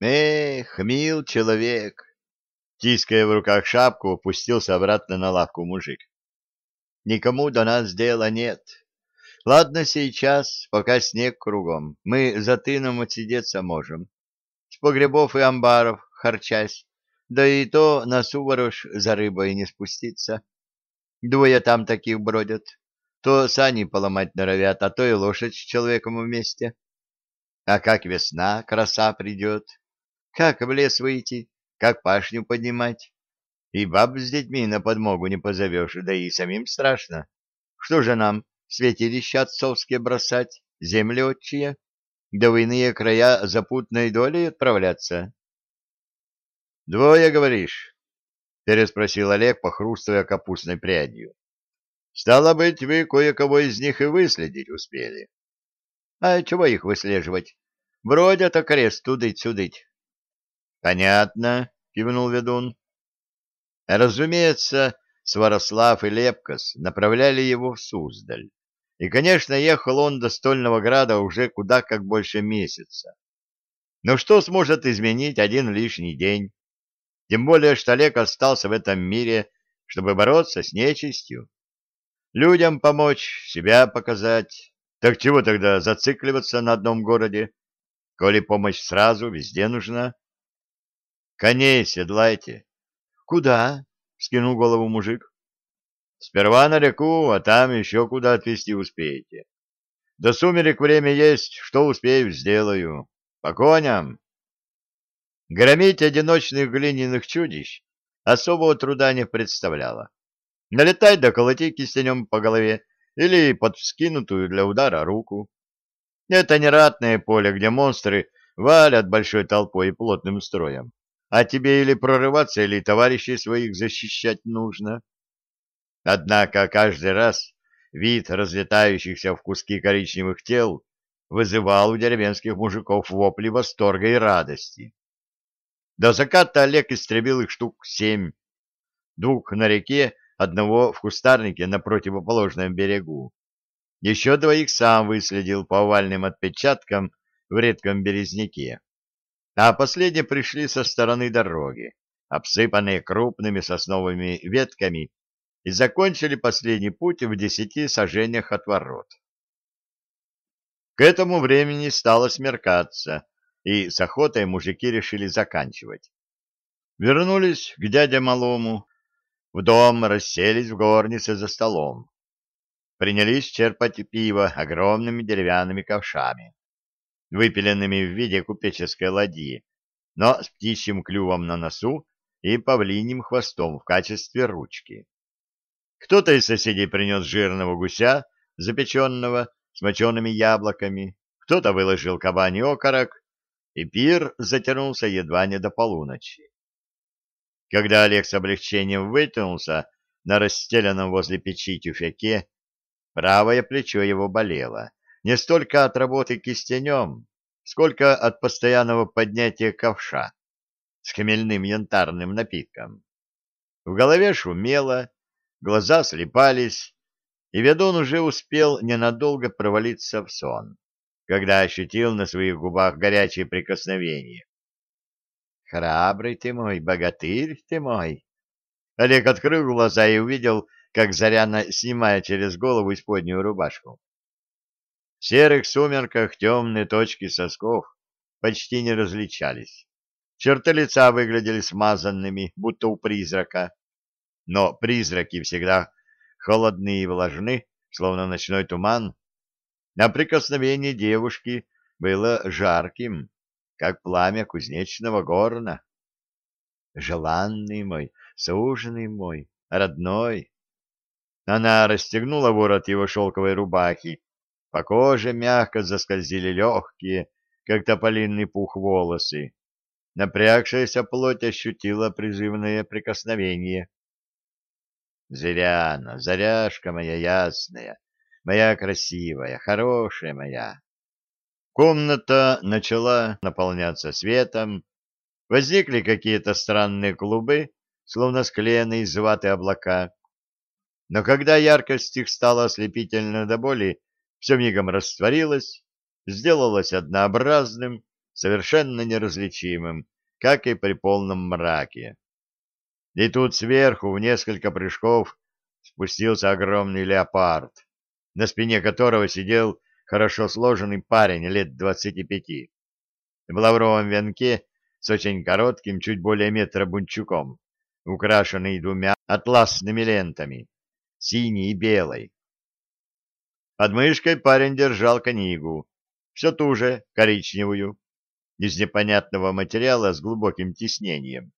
Эх, мил человек! Тиская в руках шапку, опустился обратно на лавку мужик. Никому до нас дела нет. Ладно сейчас, пока снег кругом, мы за тыном отсидеться можем. С погребов и амбаров харчась, да и то на суворож за рыбой не спуститься. Двое там таких бродят. То сани поломать норовят, а то и лошадь с человеком вместе. А как весна, краса придет, как в лес выйти, как пашню поднимать. И баб с детьми на подмогу не позовешь, да и самим страшно. Что же нам, святилища отцовские бросать, земли отчие, да в иные края запутной долей отправляться? — Двое, говоришь? — переспросил Олег, похрустывая капустной прядью. — Стало быть, вы кое-кого из них и выследить успели. — А чего их выслеживать? Бродят окрест тудыть-сюдыть. — Понятно, — кивнул ведун. Разумеется, Сварослав и Лепкос направляли его в Суздаль. И, конечно, ехал он до Стольного Града уже куда как больше месяца. Но что сможет изменить один лишний день? Тем более, что Олег остался в этом мире, чтобы бороться с нечистью. Людям помочь, себя показать. Так чего тогда зацикливаться на одном городе, коли помощь сразу везде нужна? Коней седлайте. Куда? Скинул голову мужик. Сперва на реку, а там еще куда отвезти успеете. До сумерек время есть, что успею, сделаю. По коням. Громить одиночных глиняных чудищ особого труда не представляло. Налетать да колотить кистенем по голове или под вскинутую для удара руку. Это не ратное поле, где монстры валят большой толпой и плотным строем а тебе или прорываться, или товарищей своих защищать нужно. Однако каждый раз вид разлетающихся в куски коричневых тел вызывал у деревенских мужиков вопли восторга и радости. До заката Олег истребил их штук семь. Двух на реке, одного в кустарнике на противоположном берегу. Еще двоих сам выследил по овальным отпечаткам в редком березняке а последние пришли со стороны дороги, обсыпанные крупными сосновыми ветками, и закончили последний путь в десяти сажениях от ворот. К этому времени стало смеркаться, и с охотой мужики решили заканчивать. Вернулись к дяде Малому, в дом расселись в горнице за столом. Принялись черпать пиво огромными деревянными ковшами выпиленными в виде купеческой ладьи, но с птичьим клювом на носу и павлиним хвостом в качестве ручки. Кто-то из соседей принес жирного гуся, запеченного с мочеными яблоками, кто-то выложил кабаний окорок, и пир затянулся едва не до полуночи. Когда Олег с облегчением вытянулся на расстеленном возле печи тюфяке, правое плечо его болело не столько от работы кистенем, сколько от постоянного поднятия ковша с хмельным янтарным напитком. В голове шумело, глаза слепались, и ведун уже успел ненадолго провалиться в сон, когда ощутил на своих губах горячее прикосновение. «Храбрый ты мой, богатырь ты мой!» Олег открыл глаза и увидел, как Заряна снимает через голову исподнюю рубашку. В серых сумерках темные точки сосков почти не различались. Черты лица выглядели смазанными, будто у призрака. Но призраки всегда холодны и влажны, словно ночной туман. А прикосновение девушки было жарким, как пламя кузнечного горна. «Желанный мой, суженый мой, родной!» Она расстегнула ворот его шелковой рубахи, по коже мягко заскользили легкие, как тополинный пух, волосы. Напрягшаяся плоть ощутила призывное прикосновение. «Зыряна, заряжка моя ясная, моя красивая, хорошая моя!» Комната начала наполняться светом, возникли какие-то странные клубы, словно склеенные из ваты облака. Но когда яркость их стала ослепительно до боли, все мигом растворилось, сделалось однообразным, совершенно неразличимым, как и при полном мраке. И тут сверху в несколько прыжков спустился огромный леопард, на спине которого сидел хорошо сложенный парень лет двадцати пяти. В лавровом венке с очень коротким, чуть более метра бунчуком, украшенный двумя атласными лентами, синей и белой. Под мышкой парень держал книгу, все ту же, коричневую, из непонятного материала с глубоким тиснением.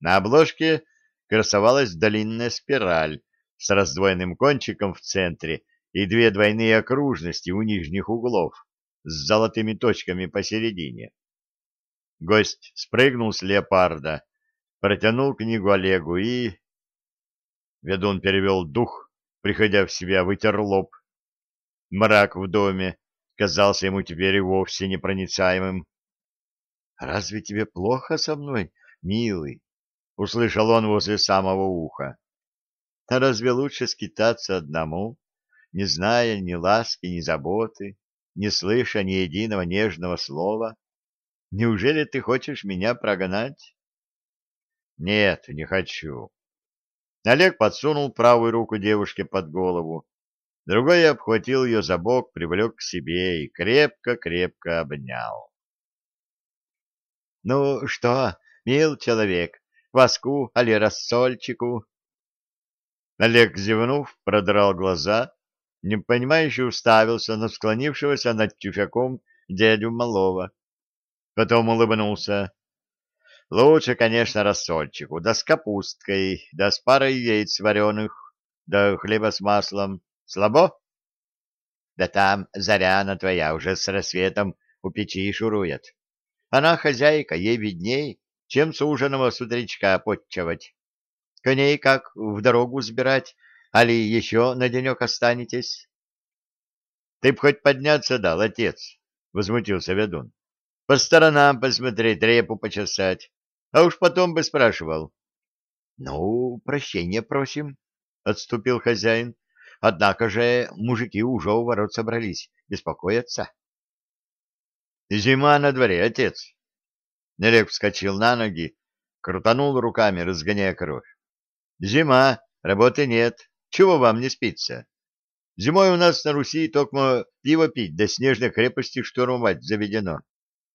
На обложке красовалась длинная спираль с раздвоенным кончиком в центре и две двойные окружности у нижних углов с золотыми точками посередине. Гость спрыгнул с леопарда, протянул книгу Олегу и... Ведун перевел дух, приходя в себя, вытер лоб. Мрак в доме казался ему теперь и вовсе непроницаемым. — Разве тебе плохо со мной, милый? — услышал он возле самого уха. — А разве лучше скитаться одному, не зная ни ласки, ни заботы, не слыша ни единого нежного слова? Неужели ты хочешь меня прогнать? — Нет, не хочу. Олег подсунул правую руку девушке под голову, другой обхватил ее за бок, привлек к себе и крепко-крепко обнял. — Ну что, мил человек, кваску али рассольчику. Олег, зевнув, продрал глаза, непонимающе уставился на склонившегося над тюфяком дядю Малова. Потом улыбнулся. Лучше, конечно, рассольчику, да с капусткой, да с парой яиц вареных, да хлеба с маслом. Слабо? Да там Заряна твоя уже с рассветом у печи шурует. Она хозяйка, ей видней чем суженого с утречка подчевать. Коней как в дорогу сбирать, али еще на денек останетесь? — Ты б хоть подняться дал, отец, — возмутился ведун. — По сторонам посмотреть, репу почесать, а уж потом бы спрашивал. — Ну, прощения просим, — отступил хозяин. — Однако же мужики уже у ворот собрались, беспокоятся. — Зима на дворе, отец, Нелек вскочил на ноги, крутанул руками, разгоняя кровь. «Зима, работы нет. Чего вам не спится? Зимой у нас на Руси только пиво пить, да снежной крепости штурмовать заведено.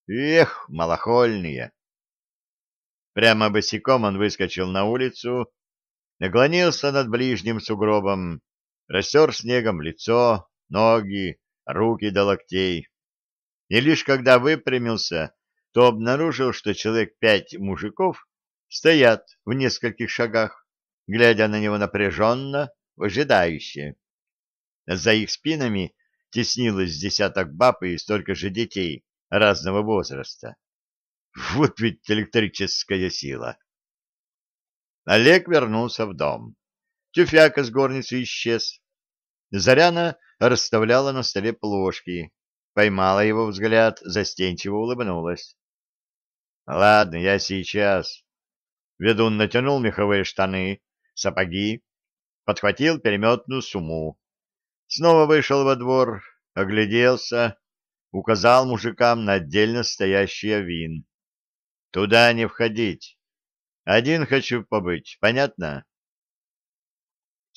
Эх, малохольные!» Прямо босиком он выскочил на улицу, наклонился над ближним сугробом, растер снегом лицо, ноги, руки до локтей. И лишь когда выпрямился, то обнаружил, что человек пять мужиков стоят в нескольких шагах, глядя на него напряженно, выжидающе. За их спинами теснилось десяток баб и столько же детей разного возраста. Вот ведь электрическая сила! Олег вернулся в дом. Тюфяк из горницы исчез. Заряна расставляла на столе плошки, поймала его взгляд, застенчиво улыбнулась. Ладно, я сейчас. Ведун натянул меховые штаны, сапоги, подхватил переметную сумму. Снова вышел во двор, огляделся, указал мужикам на отдельно стоящий авин. Туда не входить. Один хочу побыть, понятно?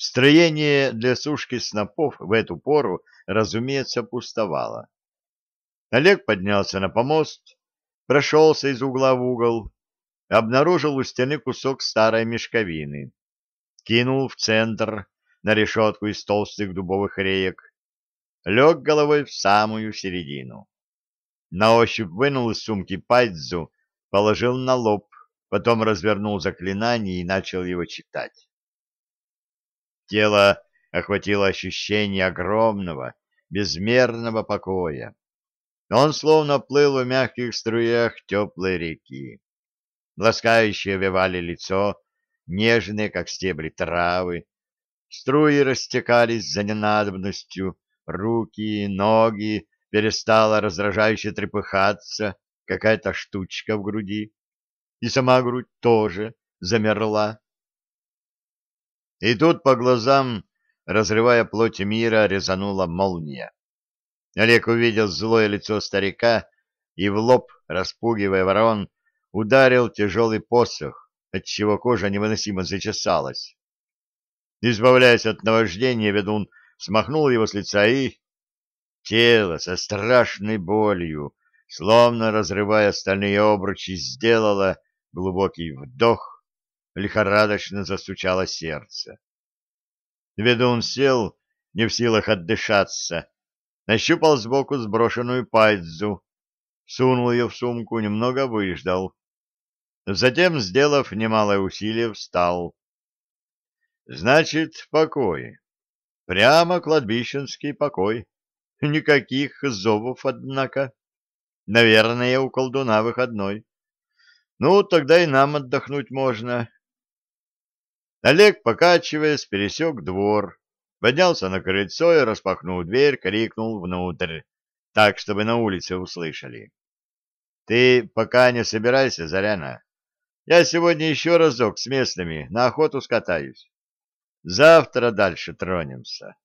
Строение для сушки снопов в эту пору, разумеется, пустовало. Олег поднялся на помост, прошелся из угла в угол, обнаружил у стены кусок старой мешковины, кинул в центр на решетку из толстых дубовых реек, лег головой в самую середину. На ощупь вынул из сумки пайдзу, положил на лоб, потом развернул заклинание и начал его читать. Тело охватило ощущение огромного, безмерного покоя. Он словно плыл в мягких струях теплой реки. Ласкающие вевали лицо, нежные, как стебли травы. Струи растекались за ненадобностью, руки, ноги, перестала раздражающе трепыхаться какая-то штучка в груди. И сама грудь тоже замерла. И тут по глазам, разрывая плоть мира, резанула молния. Олег увидел злое лицо старика и в лоб, распугивая ворон, ударил тяжелый посох, отчего кожа невыносимо зачесалась. Избавляясь от наваждения, ведун смахнул его с лица и... Тело со страшной болью, словно разрывая стальные обручи, сделало глубокий вдох, лихорадочно застучало сердце. Ведун сел, не в силах отдышаться, нащупал сбоку сброшенную пайдзу, сунул ее в сумку, немного выждал. Затем, сделав немалое усилие, встал. Значит, покой. Прямо кладбищенский покой. Никаких зовов, однако. Наверное, у колдуна выходной. Ну, тогда и нам отдохнуть можно. Олег, покачиваясь, пересек двор, поднялся на крыльцо и, распахнув дверь, крикнул внутрь, так, чтобы на улице услышали. — Ты пока не собирайся, Заряна. Я сегодня еще разок с местными на охоту скатаюсь. Завтра дальше тронемся.